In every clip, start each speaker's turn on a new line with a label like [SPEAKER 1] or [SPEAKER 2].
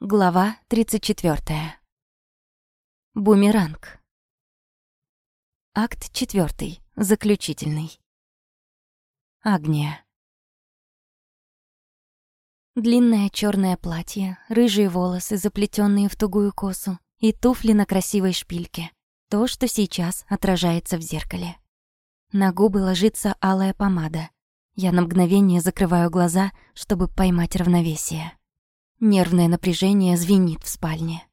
[SPEAKER 1] Глава 34. Бумеранг. Акт 4. Заключительный. Агния. Длинное черное платье, рыжие волосы, заплетенные в тугую косу, и туфли на красивой шпильке. То, что сейчас отражается в зеркале. На губы ложится алая помада. Я на мгновение закрываю глаза, чтобы поймать равновесие. Нервное напряжение звенит в спальне.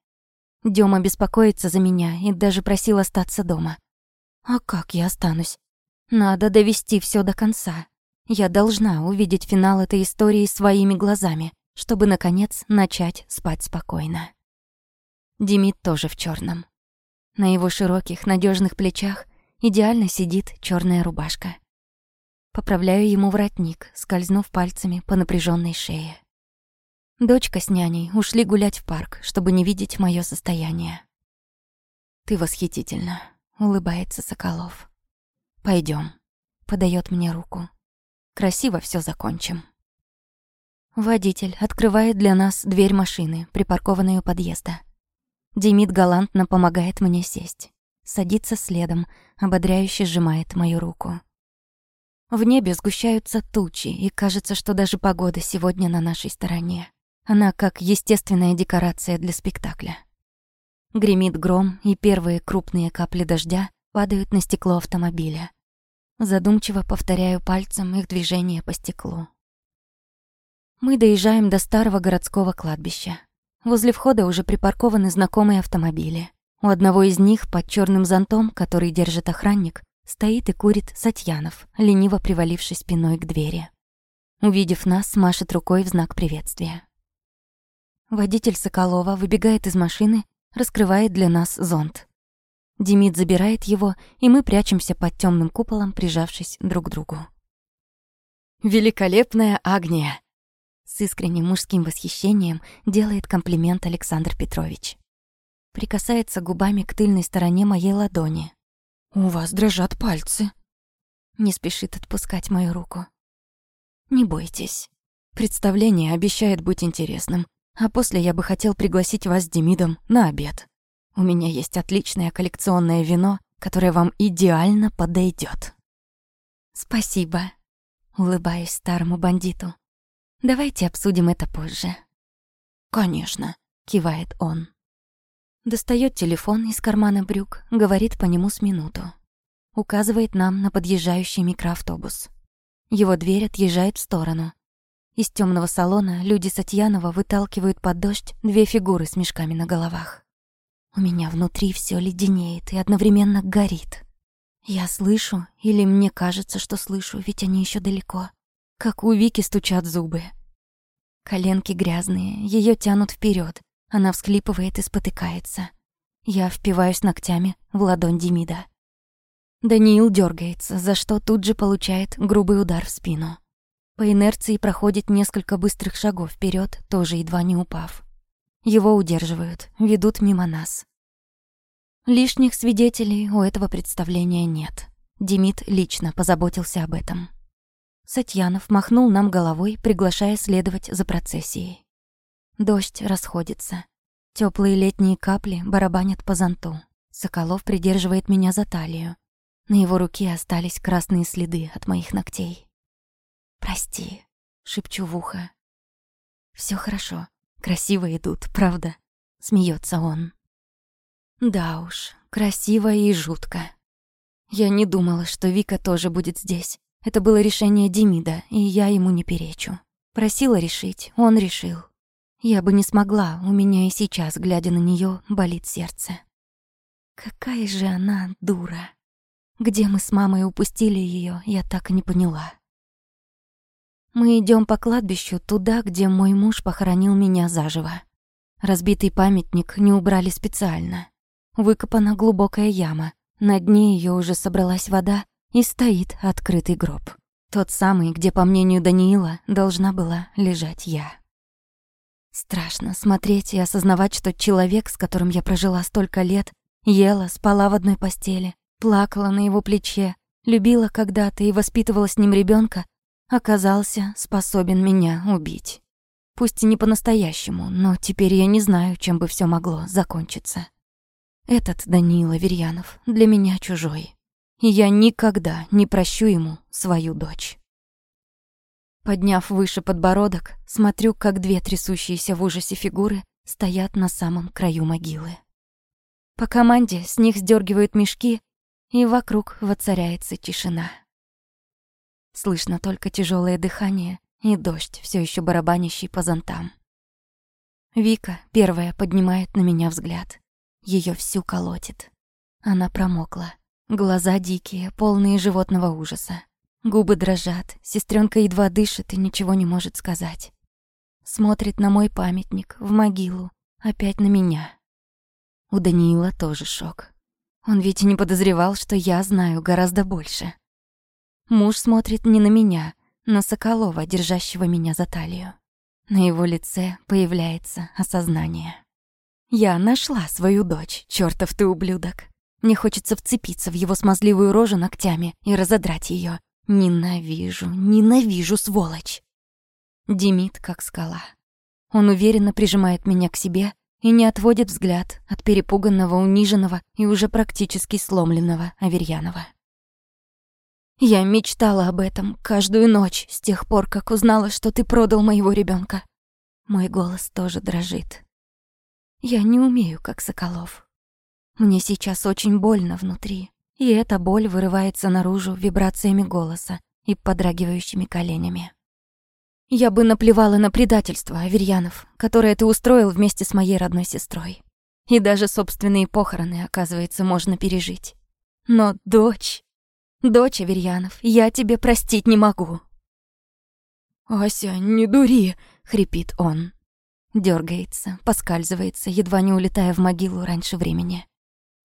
[SPEAKER 1] Дёма беспокоится за меня и даже просил остаться дома. А как я останусь? Надо довести всё до конца. Я должна увидеть финал этой истории своими глазами, чтобы, наконец, начать спать спокойно. Демид тоже в чёрном. На его широких, надёжных плечах идеально сидит чёрная рубашка. Поправляю ему воротник, скользнув пальцами по напряжённой шее. Дочка с няней ушли гулять в парк, чтобы не видеть моё состояние. «Ты восхитительна», — улыбается Соколов. Пойдём, подает мне руку. «Красиво всё закончим». Водитель открывает для нас дверь машины, припаркованной у подъезда. Демид галантно помогает мне сесть. Садится следом, ободряюще сжимает мою руку. В небе сгущаются тучи, и кажется, что даже погода сегодня на нашей стороне. Она как естественная декорация для спектакля. Гремит гром, и первые крупные капли дождя падают на стекло автомобиля. Задумчиво повторяю пальцем их движение по стеклу. Мы доезжаем до старого городского кладбища. Возле входа уже припаркованы знакомые автомобили. У одного из них под черным зонтом, который держит охранник, стоит и курит Сатьянов, лениво привалившись спиной к двери. Увидев нас, машет рукой в знак приветствия. Водитель Соколова выбегает из машины, раскрывает для нас зонт. Демид забирает его, и мы прячемся под темным куполом, прижавшись друг к другу. «Великолепная Агния!» С искренним мужским восхищением делает комплимент Александр Петрович. Прикасается губами к тыльной стороне моей ладони. «У вас дрожат пальцы». Не спешит отпускать мою руку. «Не бойтесь. Представление обещает быть интересным. А после я бы хотел пригласить вас с Демидом на обед. У меня есть отличное коллекционное вино, которое вам идеально подойдет. Спасибо, улыбаюсь старому бандиту. Давайте обсудим это позже. Конечно, кивает он. Достает телефон из кармана брюк, говорит по нему с минуту. Указывает нам на подъезжающий микроавтобус. Его дверь отъезжает в сторону, из темного салона люди Сатьянова выталкивают под дождь две фигуры с мешками на головах. У меня внутри все леденеет и одновременно горит. Я слышу, или мне кажется, что слышу, ведь они еще далеко. Как у Вики стучат зубы. Коленки грязные, ее тянут вперед. Она всклипывает и спотыкается. Я впиваюсь ногтями в ладонь Демида. Даниил дергается, за что тут же получает грубый удар в спину. По инерции проходит несколько быстрых шагов вперед, тоже едва не упав. Его удерживают, ведут мимо нас. Лишних свидетелей у этого представления нет. Демид лично позаботился об этом. Сатьянов махнул нам головой, приглашая следовать за процессией. Дождь расходится. Теплые летние капли барабанят по зонту. Соколов придерживает меня за талию. На его руке остались красные следы от моих ногтей. «Прости», — шепчу в ухо. Все хорошо, красиво идут, правда?» — смеется он. «Да уж, красиво и жутко. Я не думала, что Вика тоже будет здесь. Это было решение Демида, и я ему не перечу. Просила решить, он решил. Я бы не смогла, у меня и сейчас, глядя на нее, болит сердце. Какая же она дура. Где мы с мамой упустили ее, я так и не поняла. Мы идем по кладбищу туда, где мой муж похоронил меня заживо. Разбитый памятник не убрали специально. Выкопана глубокая яма. На дне ее уже собралась вода, и стоит открытый гроб. Тот самый, где, по мнению Даниила, должна была лежать я. Страшно смотреть и осознавать, что человек, с которым я прожила столько лет, ела, спала в одной постели, плакала на его плече, любила когда-то и воспитывала с ним ребенка, оказался способен меня убить. Пусть и не по-настоящему, но теперь я не знаю, чем бы все могло закончиться. Этот Даниил Аверьянов для меня чужой. И я никогда не прощу ему свою дочь. Подняв выше подбородок, смотрю, как две трясущиеся в ужасе фигуры стоят на самом краю могилы. По команде с них сдергивают мешки, и вокруг воцаряется тишина. Слышно только тяжелое дыхание и дождь, все еще барабанящий по зонтам. Вика первая поднимает на меня взгляд. Ее всю колотит. Она промокла. Глаза дикие, полные животного ужаса. Губы дрожат, сестренка едва дышит и ничего не может сказать. Смотрит на мой памятник, в могилу, опять на меня. У Даниила тоже шок. Он ведь и не подозревал, что я знаю гораздо больше. Муж смотрит не на меня, на Соколова, держащего меня за талию. На его лице появляется осознание. Я нашла свою дочь, чертов ты ублюдок. Мне хочется вцепиться в его смазливую рожу ногтями и разодрать ее, Ненавижу, ненавижу, сволочь. Демид как скала. Он уверенно прижимает меня к себе и не отводит взгляд от перепуганного, униженного и уже практически сломленного Аверьянова. Я мечтала об этом каждую ночь с тех пор, как узнала, что ты продал моего ребенка. Мой голос тоже дрожит. Я не умею, как Соколов. Мне сейчас очень больно внутри. И эта боль вырывается наружу вибрациями голоса и подрагивающими коленями. Я бы наплевала на предательство, Аверьянов, которое ты устроил вместе с моей родной сестрой. И даже собственные похороны, оказывается, можно пережить. Но дочь... Дочь Аверьянов, я тебе простить не могу. «Ася, не дури!» — хрипит он. Дёргается, поскальзывается, едва не улетая в могилу раньше времени.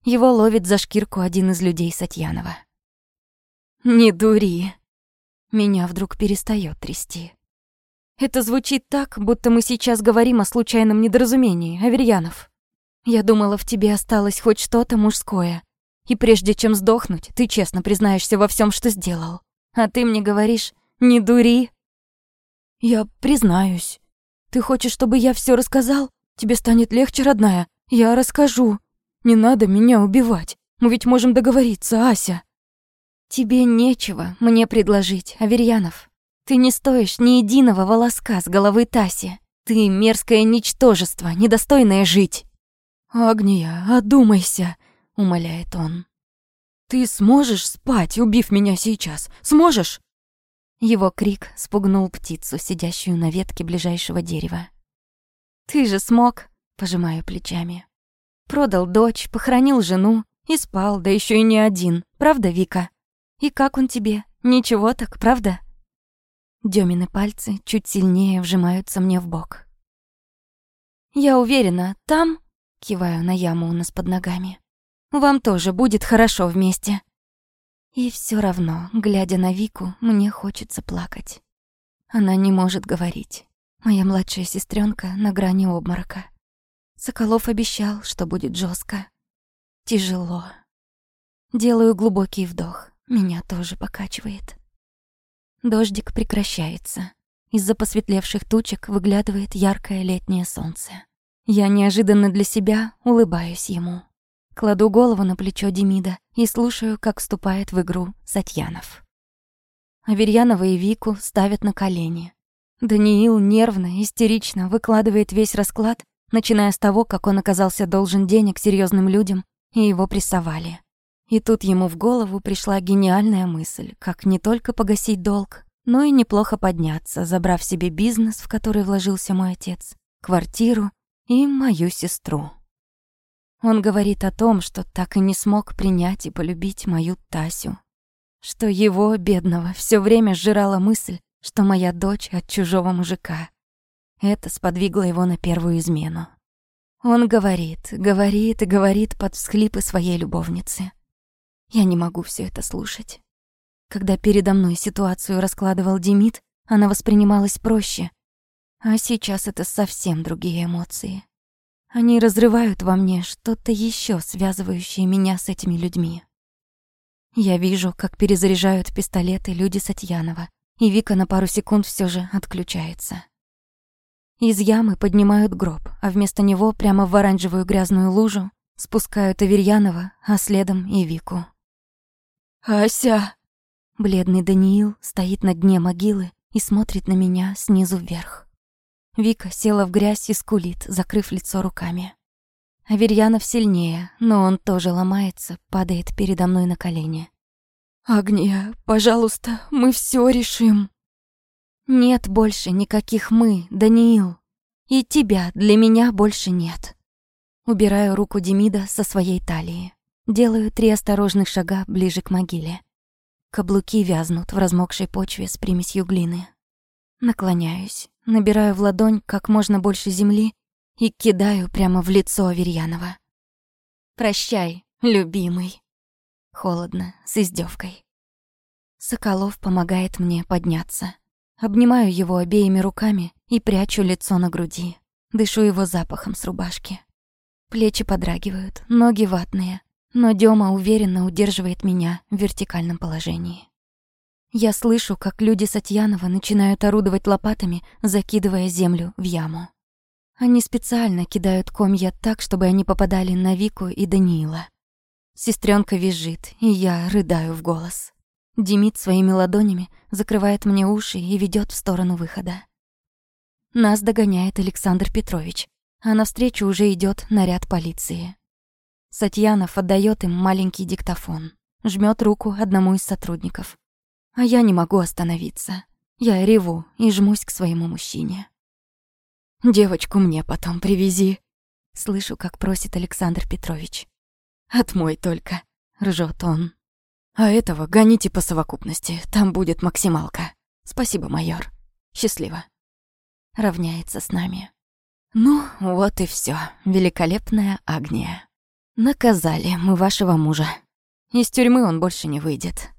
[SPEAKER 1] Его ловит за шкирку один из людей Сатьянова. «Не дури!» Меня вдруг перестает трясти. Это звучит так, будто мы сейчас говорим о случайном недоразумении, Аверьянов. Я думала, в тебе осталось хоть что-то мужское. И прежде чем сдохнуть, ты честно признаешься во всем, что сделал. А ты мне говоришь «не дури». Я признаюсь. Ты хочешь, чтобы я все рассказал? Тебе станет легче, родная? Я расскажу. Не надо меня убивать. Мы ведь можем договориться, Ася. Тебе нечего мне предложить, Аверьянов. Ты не стоишь ни единого волоска с головы Таси. Ты мерзкое ничтожество, недостойное жить. Агния, одумайся, умоляет он. Ты сможешь спать, убив меня сейчас? Сможешь? Его крик спугнул птицу, сидящую на ветке ближайшего дерева. Ты же смог, пожимаю плечами. Продал дочь, похоронил жену и спал, да еще и не один. Правда, Вика? И как он тебе? Ничего так, правда? Демины пальцы чуть сильнее вжимаются мне в бок. Я уверена, там, киваю на яму у нас под ногами, вам тоже будет хорошо вместе. И все равно, глядя на Вику, мне хочется плакать. Она не может говорить. Моя младшая сестренка на грани обморока. Соколов обещал, что будет жестко. Тяжело. Делаю глубокий вдох. Меня тоже покачивает. Дождик прекращается. Из-за посветлевших тучек выглядывает яркое летнее солнце. Я неожиданно для себя улыбаюсь ему. Кладу голову на плечо Демида и слушаю, как вступает в игру Сатьянов. Аверьянова и Вику ставят на колени. Даниил нервно, истерично выкладывает весь расклад начиная с того, как он оказался должен денег серьезным людям, и его прессовали. И тут ему в голову пришла гениальная мысль, как не только погасить долг, но и неплохо подняться, забрав себе бизнес, в который вложился мой отец, квартиру и мою сестру. Он говорит о том, что так и не смог принять и полюбить мою Тасю. Что его, бедного, все время сжирала мысль, что моя дочь от чужого мужика. Это сподвигло его на первую измену. Он говорит, говорит и говорит под всхлипы своей любовницы. Я не могу все это слушать. Когда передо мной ситуацию раскладывал Демид, она воспринималась проще. А сейчас это совсем другие эмоции. Они разрывают во мне что-то еще, связывающее меня с этими людьми. Я вижу, как перезаряжают пистолеты люди Сатьянова, и Вика на пару секунд все же отключается. Из ямы поднимают гроб, а вместо него прямо в оранжевую грязную лужу спускают Аверьянова, а следом и Вику.
[SPEAKER 2] «Ася!»
[SPEAKER 1] Бледный Даниил стоит на дне могилы и смотрит на меня снизу вверх. Вика села в грязь и скулит, закрыв лицо руками. Аверьянов сильнее, но он тоже ломается, падает передо мной на колени.
[SPEAKER 2] «Агния, пожалуйста, мы все решим».
[SPEAKER 1] «Нет больше никаких «мы», Даниил. И тебя для меня больше нет». Убираю руку Демида со своей талии. Делаю три осторожных шага ближе к могиле. Каблуки вязнут в размокшей почве с примесью глины. Наклоняюсь, набираю в ладонь как можно больше земли и кидаю прямо в лицо Аверьянова. «Прощай, любимый». Холодно, с издевкой. Соколов помогает мне подняться. Обнимаю его обеими руками и прячу лицо на груди. Дышу его запахом с рубашки. Плечи подрагивают, ноги ватные, но Дёма уверенно удерживает меня в вертикальном положении. Я слышу, как люди Сатьянова начинают орудовать лопатами, закидывая землю в яму. Они специально кидают комья так, чтобы они попадали на Вику и Даниила. Сестренка визжит, и я рыдаю в голос. Демид своими ладонями закрывает мне уши и ведет в сторону выхода. Нас догоняет Александр Петрович, а навстречу уже идет наряд полиции. Сатьянов отдает им маленький диктофон, жмет руку одному из сотрудников. А я не могу остановиться. Я реву и жмусь к своему мужчине. «Девочку мне потом привези», — слышу, как просит Александр Петрович. «Отмой только», — ржет он. «А этого гоните по совокупности, там будет максималка. Спасибо, майор. Счастливо». Равняется с нами. Ну, вот и все, великолепная Агния. Наказали мы вашего мужа. Из тюрьмы он больше не выйдет.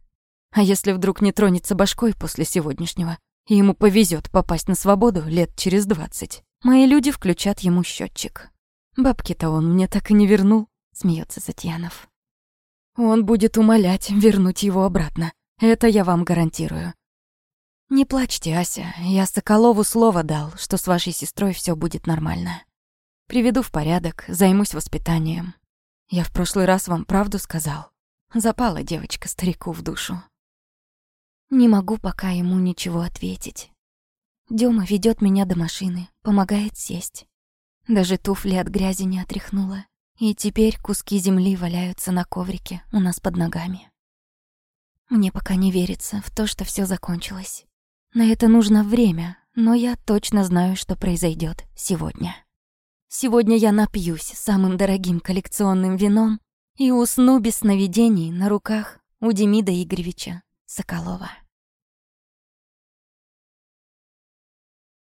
[SPEAKER 1] А если вдруг не тронется башкой после сегодняшнего, и ему повезет попасть на свободу лет через двадцать, мои люди включат ему счетчик. Бабки-то он мне так и не вернул, смеется Сатьянов. Он будет умолять вернуть его обратно. Это я вам гарантирую. Не плачьте, Ася. Я Соколову слово дал, что с вашей сестрой все будет нормально. Приведу в порядок, займусь воспитанием. Я в прошлый раз вам правду сказал. Запала девочка старику в душу. Не могу пока ему ничего ответить. Дёма ведёт меня до машины, помогает сесть. Даже туфли от грязи не отряхнула. И теперь куски земли валяются на коврике у нас под ногами. Мне пока не верится в то, что всё закончилось. На это нужно время, но я точно знаю, что произойдёт сегодня. Сегодня я напьюсь самым дорогим коллекционным вином и усну без сновидений на руках у Демида Игоревича Соколова.